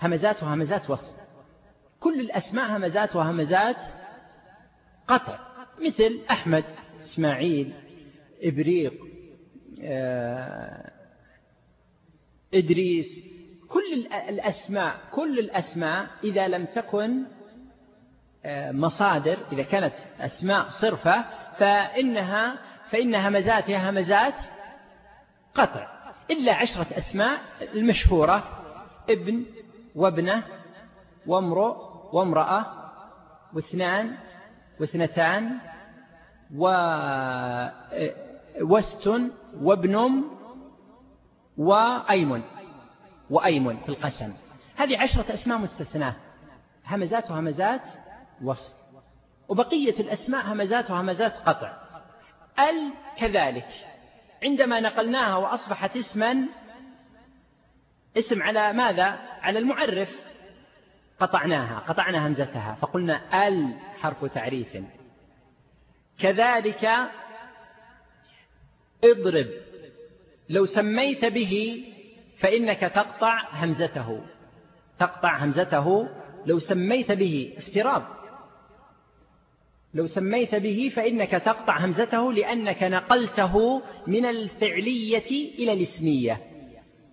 همزات وصل كل الأسماء همزات وهمزات قطع. مثل أحمد إسماعيل إبريق آه، إدريس. كل الأسماء كل الأسماء إذا لم تكن آه، مصادر إذا كانت أسماء صرفة فإنها فإن همزاتها همزات قطع. إلا عشرة أسماء المشهورة ابن وابنة وامرؤ وامرأة واثنان واثنتان و وست وابن وأيمن. وأيمن في القسم. هذه عشرة أسماء مستثناة. همزات وهمزات وصل وبقية الأسماء همزات وهمزات قطع. ال كذلك. عندما نقلناها وأصبحت اسما اسم على ماذا؟ على المعرف. قطعناها قطعنا همزتها فقلنا ال حرف تعريف. كذلك اضرب. لو سميت به فإنك تقطع همزته. تقطع همزته. لو سميت به افتراض. لو سميت به فإنك تقطع همزته لأنك نقلته من الفعلية إلى الاسمية.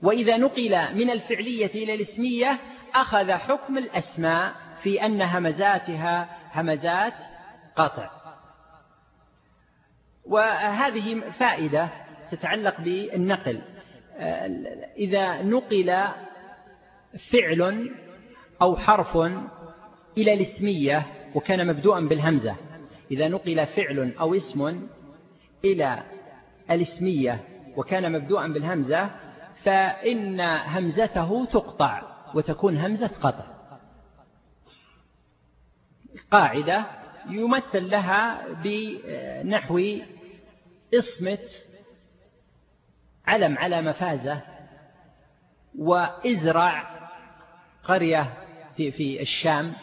وإذا نقل من الفعلية إلى الاسمية أخذ حكم الأسماء في أن همزاتها همزات قطع. وهذه فائدة تتعلق بالنقل. إذا نقل فعل أو حرف إلى الاسمية وكان مبدوءا بالهمزة إذا نقل فعل أو اسم إلى الاسمية وكان مبدوءا بالهمزة فإن همزته تقطع وتكون همزة قطع. قاعدة يمثل لها بنحو اصمت علم على مفازة وإزرع قرية في, في الشام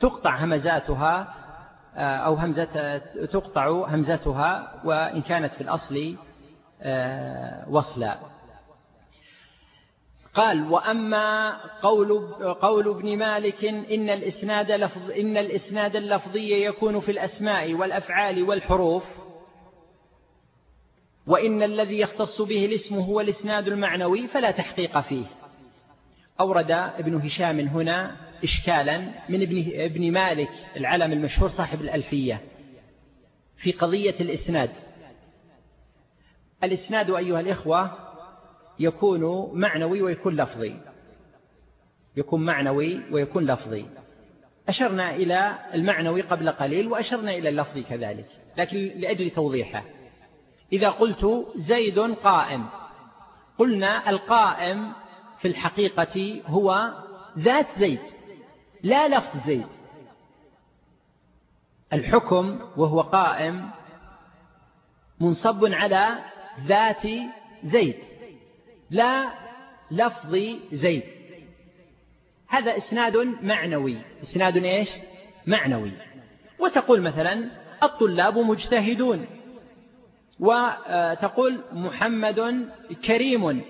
تقطع همزاتها أو همزة تقطع همزتها وإن كانت في الأصل آه، وصلا. قال وأما قول قول ابن مالك إن الإسناد لفظ إن الإسناد اللفظي يكون في الأسماء والأفعال والحروف وإن الذي يختص به الاسم هو الإسناد المعنوي فلا تحقيق فيه. أورد ابن هشام هنا إشكالا من ابن, ابن مالك العلم المشهور صاحب الألفية في قضية الإسناد. الإسناد أيها الإخوة يكون معنوي ويكون لفظي. يكون معنوي ويكون لفظي. أشرنا إلى المعنوي قبل قليل وأشرنا إلى اللفظي كذلك لكن لأجل توضيحه. إذا قلت زيد قائم قلنا القائم في الحقيقة هو ذات زيد. لا لفظ زيد. الحكم وهو قائم منصب على ذات زيد لا لفظ زيد. هذا إسناد معنوي. إسناد إيش؟ معنوي. وتقول مثلا الطلاب مجتهدون وتقول محمد كريم.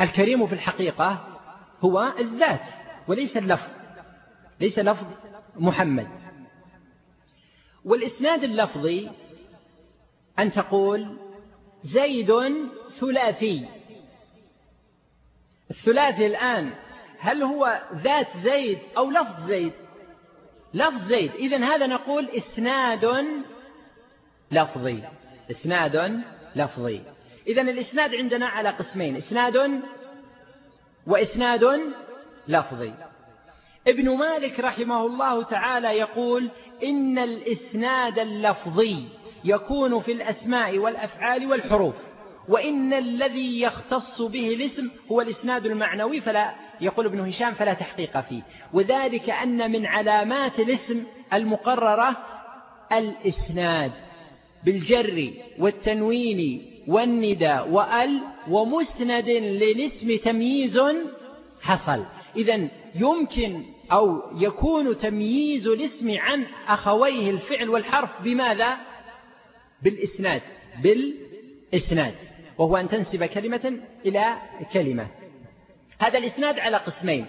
الكريم في الحقيقة هو الذات. وليس اللفظ. ليس لفظ محمد. والإسناد اللفظي أن تقول زيد ثلاثي. الثلاثي الآن هل هو ذات زيد أو لفظ زيد؟ لفظ زيد. إذن هذا نقول إسناد لفظي. إسناد لفظي. إذا الإسناد عندنا على قسمين إسناد وإسناد لفظي. ابن مالك رحمه الله تعالى يقول إن الإسناد اللفظي يكون في الأسماء والأفعال والحروف وإن الذي يختص به الاسم هو الإسناد المعنوي فلا يقول ابن هشام فلا تحقيق فيه. وذلك أن من علامات الاسم المقررة الإسناد بالجر والتنوين والندى وأل ومسند للاسم تمييز حصل. إذا يمكن أو يكون تمييز الاسم عن أخويه الفعل والحرف بماذا؟ بالإسناد بالإسناد. وهو أن تنسب كلمة إلى كلمة. هذا الإسناد على قسمين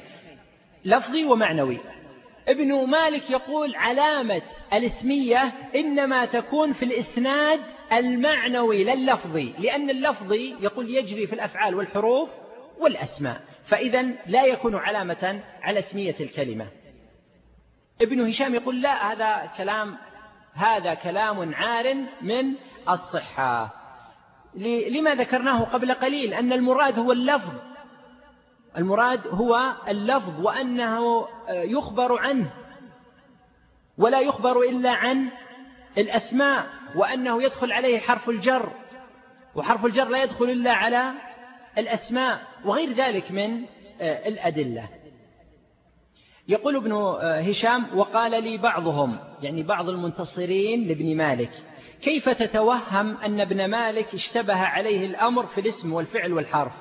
لفظي ومعنوي. ابن مالك يقول علامة الاسمية إنما تكون في الإسناد المعنوي لا اللفظي لأن اللفظي يقول يجري في الأفعال والحروف والأسماء. فإذا لا يكون علامة على اسمية الكلمة. ابن هشام يقول لا هذا كلام هذا كلام عار من الصحة. لما ذكرناه قبل قليل أن المراد هو اللفظ. المراد هو اللفظ وأنه يخبر عنه ولا يخبر إلا عن الأسماء وأنه يدخل عليه حرف الجر. وحرف الجر لا يدخل إلا على الأسماء وغير ذلك من الأدلة. يقول ابن هشام وقال لي بعضهم يعني بعض المنتصرين لابن مالك كيف تتوهم أن ابن مالك اشتبه عليه الأمر في الاسم والفعل والحرف؟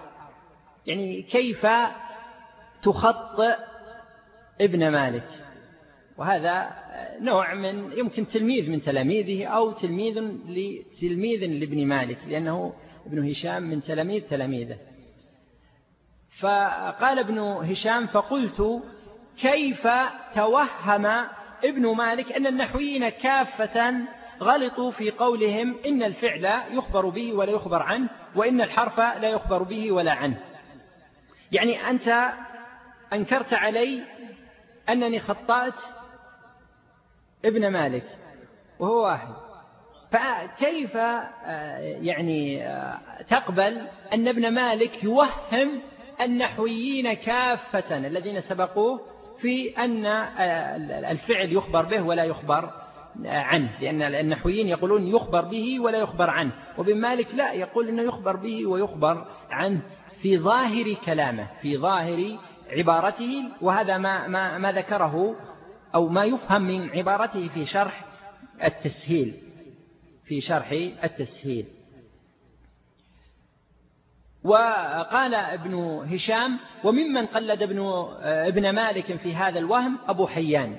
يعني كيف تخطئ ابن مالك؟ وهذا نوع من يمكن تلميذ من تلاميذه أو تلميذ لتلميذ لابن مالك لأنه ابن هشام من تلاميذ تلاميذه. فقال ابن هشام فقلت كيف توهم ابن مالك أن النحويين كافة غلطوا في قولهم إن الفعل يخبر به ولا يخبر عنه وإن الحرف لا يخبر به ولا عنه؟ يعني أنت أنكرت علي أنني خطأت ابن مالك وهو واحد. فكيف آه، يعني آه، تقبل أن ابن مالك يوهم النحويين كافة الذين سبقوه في أن آه، الفعل يخبر به ولا يخبر عنه لأن النحويين يقولون يخبر به ولا يخبر عنه وابن مالك لا يقول أنه يخبر به ويخبر عنه في ظاهر كلامه في ظاهر عبارته وهذا ما, ما, ما ذكره أو ما يفهم من عبارته في شرح التسهيل. في شرح التسهيل. وقال ابن هشام وممن قلد ابن ابن مالك في هذا الوهم أبو حيان.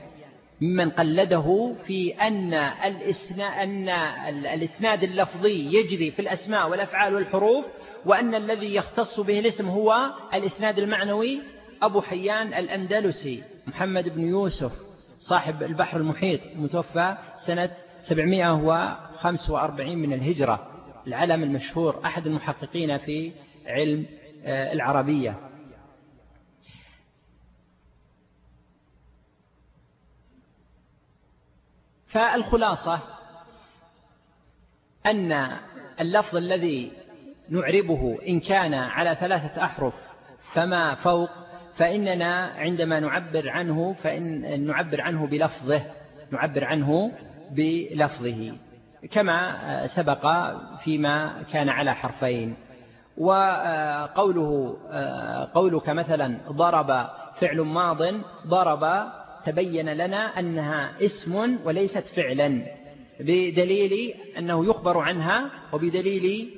ممن قلده في أن أن الإسناد اللفظي يجري في الأسماء والأفعال والحروف وأن الذي يختص به الاسم هو الإسناد المعنوي أبو حيان الأندلسي. محمد بن يوسف صاحب البحر المحيط متوفى سنة 745 من الهجرة العلم المشهور أحد المحققين في علم آه، العربية. فالخلاصة أن اللفظ الذي نعربه إن كان على ثلاثة أحرف فما فوق فإننا عندما نعبر عنه فإن نعبر عنه بلفظه نعبر عنه بلفظه. كما سبق فيما كان على حرفين. وقوله قولك مثلا ضرب فعل ماض ضرب تبين لنا أنها اسم وليست فعلا بدليل أنه يخبر عنها وبدليل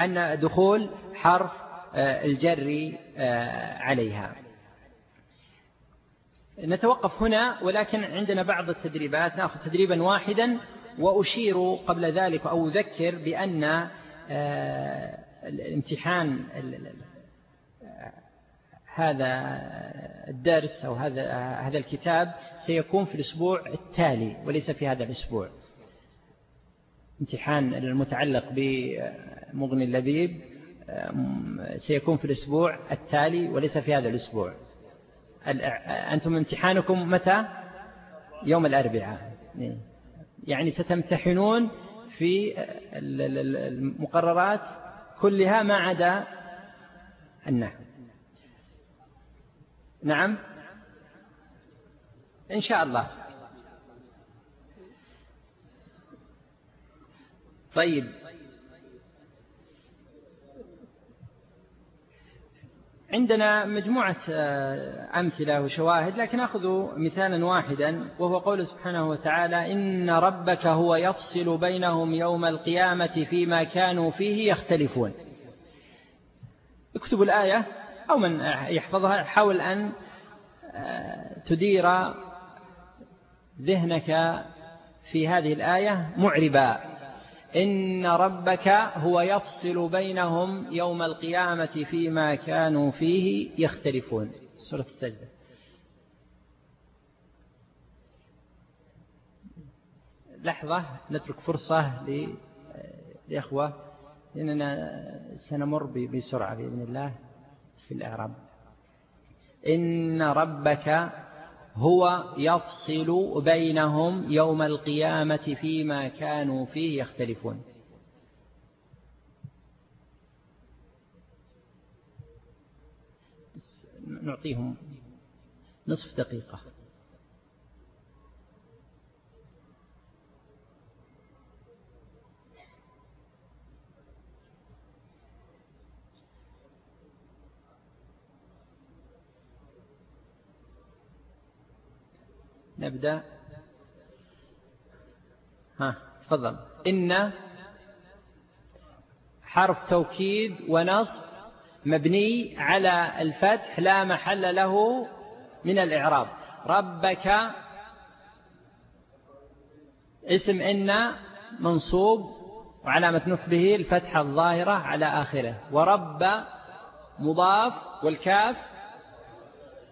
أن دخول حرف آه، الجر آه، عليها. نتوقف هنا ولكن عندنا بعض التدريبات نأخذ تدريبا واحدا وأشير قبل ذلك أو أذكر بأن آه، الامتحان هذا الدرس أو هذا هذا الكتاب سيكون في الأسبوع التالي وليس في هذا الأسبوع. امتحان المتعلق بمغني اللبيب سيكون في الأسبوع التالي وليس في هذا الأسبوع. أنتم امتحانكم متى؟ يوم الأربعاء. يعني ستمتحنون في المقررات كلها ما عدا النحو. نعم؟ إن شاء الله. طيب. عندنا مجموعة آه، أمثلة وشواهد لكن أخذ مثالا واحدا وهو قول سبحانه وتعالى إن ربك هو يفصل بينهم يوم القيامة فيما كانوا فيه يختلفون. اكتبوا الآية أو من يحفظها حاول أن آه، تدير ذهنك في هذه الآية معربا. إن ربك هو يفصل بينهم يوم القيامة فيما كانوا فيه يختلفون. سورة السجدة. لحظة نترك فرصة للإخوة إننا سنمر بسرعة بإذن الله في الإعراب. إن ربك هو يفصل بينهم يوم القيامة فيما كانوا فيه يختلفون. نعطيهم نصف دقيقة. نبدأ. ها تفضل. إن حرف توكيد ونصب مبني على الفتح لا محل له من الإعراب. ربك اسم إن منصوب وعلامة نصبه الفتحة الظاهرة على آخره. ورب مضاف والكاف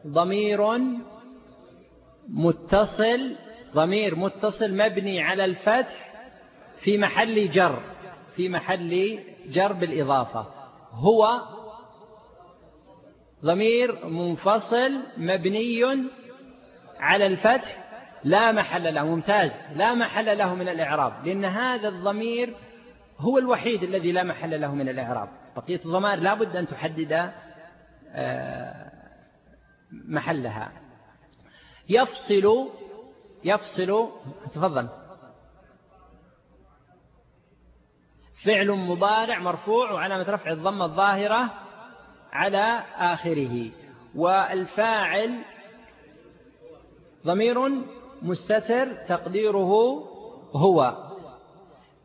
ضمير متصل ضمير متصل مبني على الفتح في محل جر في محل جر بالإضافة. هو ضمير منفصل مبني على الفتح لا محل له ممتاز لا محل له من الإعراب لأن هذا الضمير هو الوحيد الذي لا محل له من الإعراب. بقية الضمائر لا بد أن تحدد آه، محلها. يفصل يفصل تفضل. فعل مضارع مرفوع وعلامة رفع الضمة الظاهرة على آخره. والفاعل ضمير مستتر تقديره هو.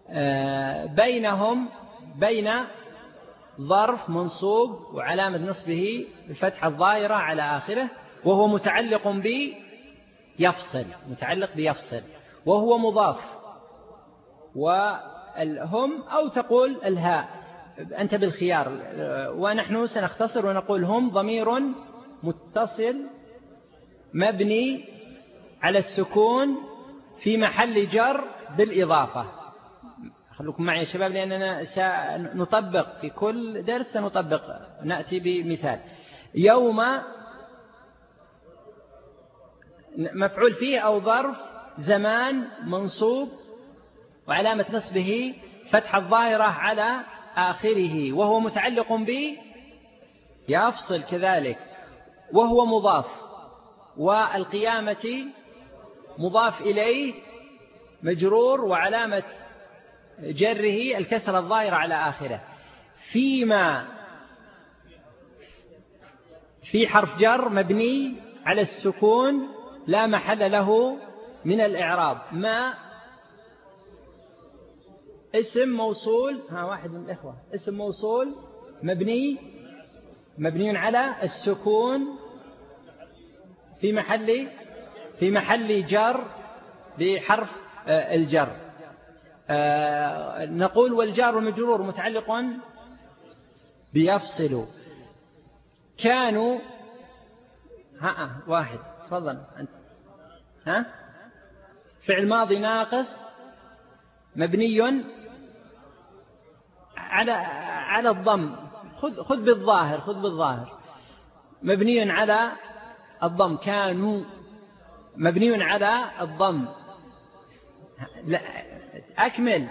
آه، بينهم بين ظرف منصوب وعلامة نصبه الفتحة الظاهرة على آخره وهو متعلق ب يفصل متعلق بيفصل وهو مضاف. والهم أو تقول الهاء. أنت بالخيار. ونحن سنختصر ونقول هم ضمير متصل مبني على السكون في محل جر بالإضافة. خلوكم معي يا شباب لأننا سنطبق في كل درس سنطبق. نأتي بمثال. يوم مفعول فيه أو ظرف زمان منصوب وعلامة نصبه فتح الظاهرة على آخره وهو متعلق ب يفصل كذلك وهو مضاف والقيامة مضاف إليه مجرور وعلامة جره الكسر الظاهرة على آخره فيما في حرف جر مبني على السكون لا محل له من الإعراب. ما؟ اسم موصول ها واحد من الإخوة. اسم موصول مبني مبني على السكون في محل في محل جر بحرف آه، الجر. آه، نقول والجار والمجرور متعلق بيفصل كانوا ها واحد. تفضل أنت. ها؟ فعل ماضي ناقص مبني على على الضم. خذ خذ بالظاهر خذ بالظاهر. مبني على الضم. كانوا مبني على الضم. لا أكمل.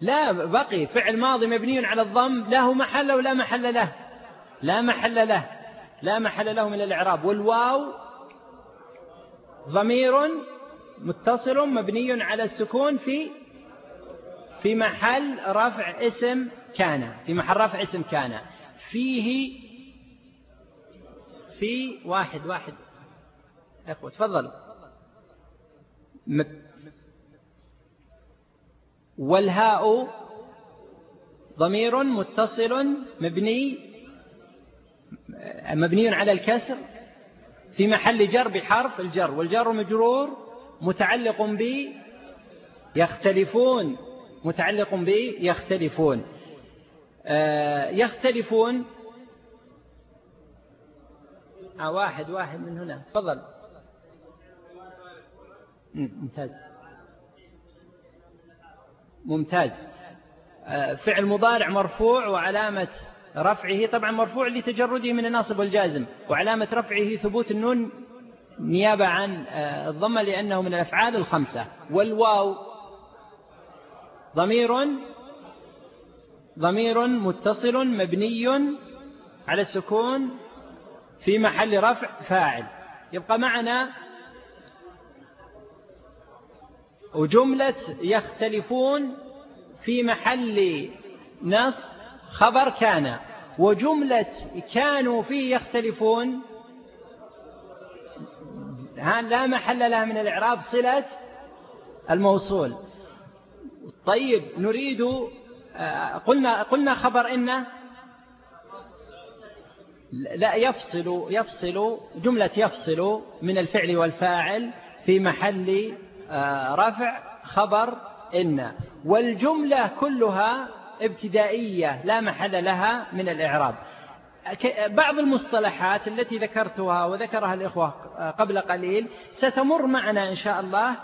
لا بقي. فعل ماضي مبني على الضم. له محل ولا محل له؟ لا محل له. لا محل له من الإعراب والواو ضمير متصل مبني على السكون في في محل رفع اسم كان في محل رفع اسم كان. فيه في واحد واحد. أخوة تفضل والهاء ضمير متصل مبني مبني على الكسر في محل جر بحرف الجر والجر مجرور متعلق ب يختلفون متعلق ب يختلفون. آه، يختلفون. آه واحد واحد من هنا. تفضل. ممتاز. ممتاز. آه، فعل مضارع مرفوع وعلامة رفعه طبعا مرفوع لتجرده من الناصب والجازم وعلامة رفعه ثبوت النون نيابة عن آه، الضمة لأنه من الأفعال الخمسة. والواو ضمير ضمير متصل مبني على السكون في محل رفع فاعل. يبقى معنا وجملة يختلفون في محل نصب خبر كان وجملة كانوا فيه يختلفون. لا محل لها من الإعراب صلة الموصول. طيب نريد آه، قلنا قلنا خبر إن لا يفصل يفصل جملة يفصل من الفعل والفاعل في محل آه، رفع خبر إن. والجملة كلها ابتدائية لا محل لها من الإعراب. بعض المصطلحات التي ذكرتها وذكرها الإخوة قبل قليل ستمر معنا إن شاء الله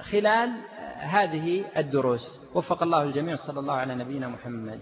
خلال هذه الدروس. وفق الله الجميع صلى الله على نبينا محمد.